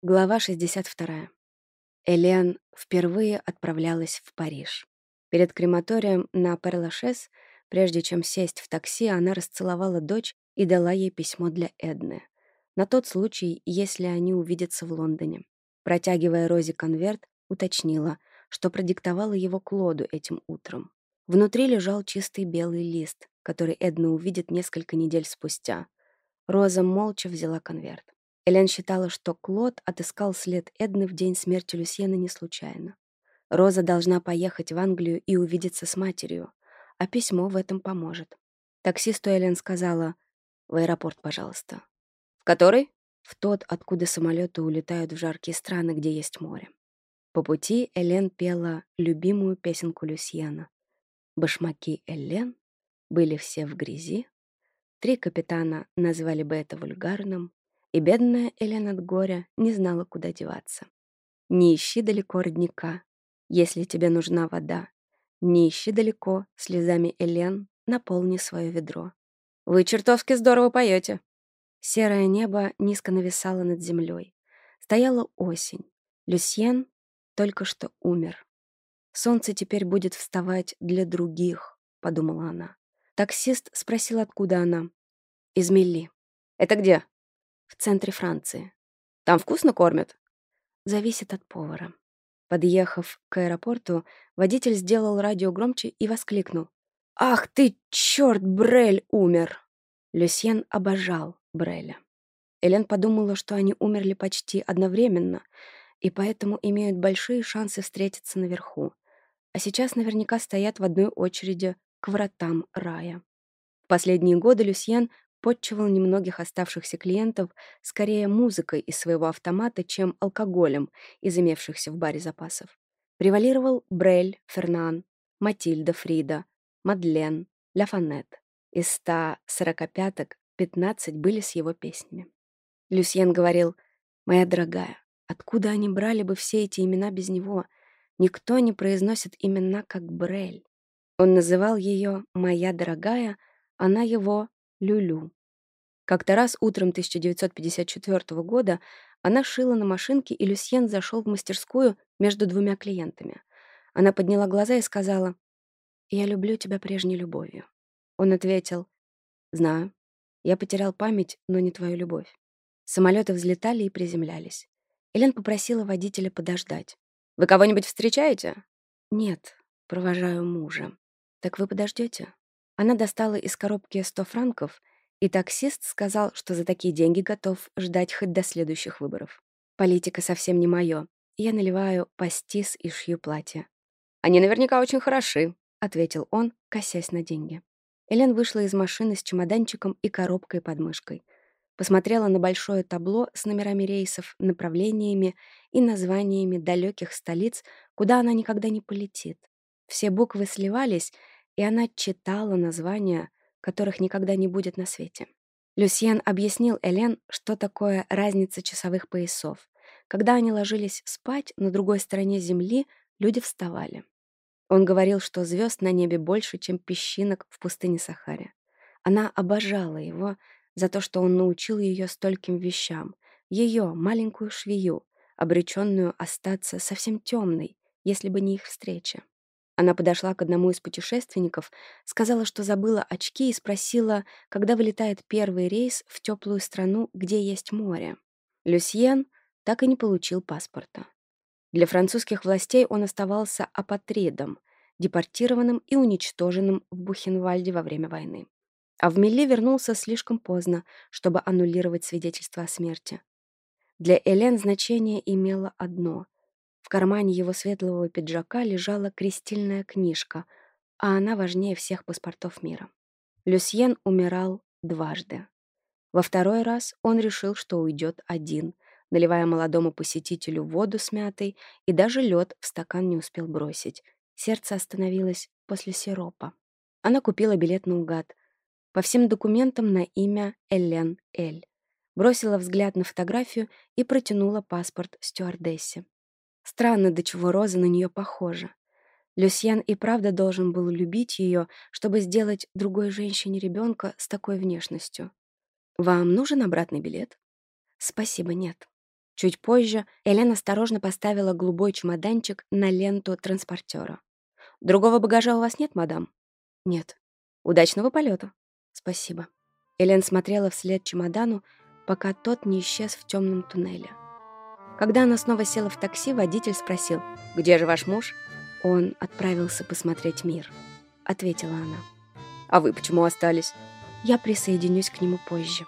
Глава 62. Элен впервые отправлялась в Париж. Перед крематорием на Перлашес, прежде чем сесть в такси, она расцеловала дочь и дала ей письмо для Эдны. На тот случай, если они увидятся в Лондоне. Протягивая Розе конверт, уточнила, что продиктовала его Клоду этим утром. Внутри лежал чистый белый лист, который Эдна увидит несколько недель спустя. Роза молча взяла конверт. Элен считала, что Клод отыскал след Эдны в день смерти Люсьена не случайно. Роза должна поехать в Англию и увидеться с матерью, а письмо в этом поможет. Таксисту Элен сказала «В аэропорт, пожалуйста». «В который?» «В тот, откуда самолеты улетают в жаркие страны, где есть море». По пути Элен пела любимую песенку Люсьена. «Башмаки Элен были все в грязи». Три капитана назвали бы это вульгарным, и бедная Элен от горя не знала, куда деваться. Не ищи далеко родника, если тебе нужна вода. Не ищи далеко, слезами Элен наполни свое ведро. «Вы чертовски здорово поете!» Серое небо низко нависало над землей. Стояла осень. Люсьен только что умер. «Солнце теперь будет вставать для других», — подумала она. Таксист спросил, откуда она. «Из Милли». «Это где?» в центре Франции. Там вкусно кормят? Зависит от повара. Подъехав к аэропорту, водитель сделал радио громче и воскликнул. «Ах ты, черт, Брель умер!» Люсьен обожал Бреля. Элен подумала, что они умерли почти одновременно и поэтому имеют большие шансы встретиться наверху. А сейчас наверняка стоят в одной очереди к вратам рая. В последние годы Люсьен подчивал немногих оставшихся клиентов скорее музыкой из своего автомата, чем алкоголем из имевшихся в баре запасов. Превалировал Брель, Фернан, Матильда Фрида, Мадлен, Ля Фанет. Из 145-ок 15 были с его песнями. Люсьен говорил, «Моя дорогая, откуда они брали бы все эти имена без него? Никто не произносит имена, как Брель». Он называл ее «моя дорогая», она его Люлю. Как-то раз утром 1954 года она шила на машинке, и Люсьен зашел в мастерскую между двумя клиентами. Она подняла глаза и сказала, «Я люблю тебя прежней любовью». Он ответил, «Знаю. Я потерял память, но не твою любовь». Самолеты взлетали и приземлялись. Элен попросила водителя подождать. «Вы кого-нибудь встречаете?» «Нет, провожаю мужа. Так вы подождете? Она достала из коробки 100 франков, и таксист сказал, что за такие деньги готов ждать хоть до следующих выборов. Политика совсем не моё. Я наливаю пастис и шью платье. «Они наверняка очень хороши», — ответил он, косясь на деньги. Элен вышла из машины с чемоданчиком и коробкой под мышкой. Посмотрела на большое табло с номерами рейсов, направлениями и названиями далеких столиц, куда она никогда не полетит. Все буквы сливались — и она читала названия, которых никогда не будет на свете. Люсьен объяснил Элен, что такое разница часовых поясов. Когда они ложились спать на другой стороне Земли, люди вставали. Он говорил, что звезд на небе больше, чем песчинок в пустыне Сахаре. Она обожала его за то, что он научил ее стольким вещам. Ее, маленькую швею, обреченную остаться совсем темной, если бы не их встреча. Она подошла к одному из путешественников, сказала, что забыла очки и спросила, когда вылетает первый рейс в теплую страну, где есть море. Люсьен так и не получил паспорта. Для французских властей он оставался апатридом, депортированным и уничтоженным в Бухенвальде во время войны. А в Милле вернулся слишком поздно, чтобы аннулировать свидетельство о смерти. Для Элен значение имело одно — в кармане его светлого пиджака лежала крестильная книжка, а она важнее всех паспортов мира. Люсьен умирал дважды. Во второй раз он решил, что уйдет один, наливая молодому посетителю воду с мятой и даже лед в стакан не успел бросить. Сердце остановилось после сиропа. Она купила билет наугад. По всем документам на имя Элен Эль. Бросила взгляд на фотографию и протянула паспорт стюардессе. Странно, до чего Роза на нее похожа. Люсьен и правда должен был любить ее, чтобы сделать другой женщине ребенка с такой внешностью. «Вам нужен обратный билет?» «Спасибо, нет». Чуть позже Элена осторожно поставила голубой чемоданчик на ленту транспортера. «Другого багажа у вас нет, мадам?» «Нет». «Удачного полета. «Спасибо». Элен смотрела вслед чемодану, пока тот не исчез в темном туннеле. Когда она снова села в такси, водитель спросил, «Где же ваш муж?» «Он отправился посмотреть мир», — ответила она. «А вы почему остались?» «Я присоединюсь к нему позже».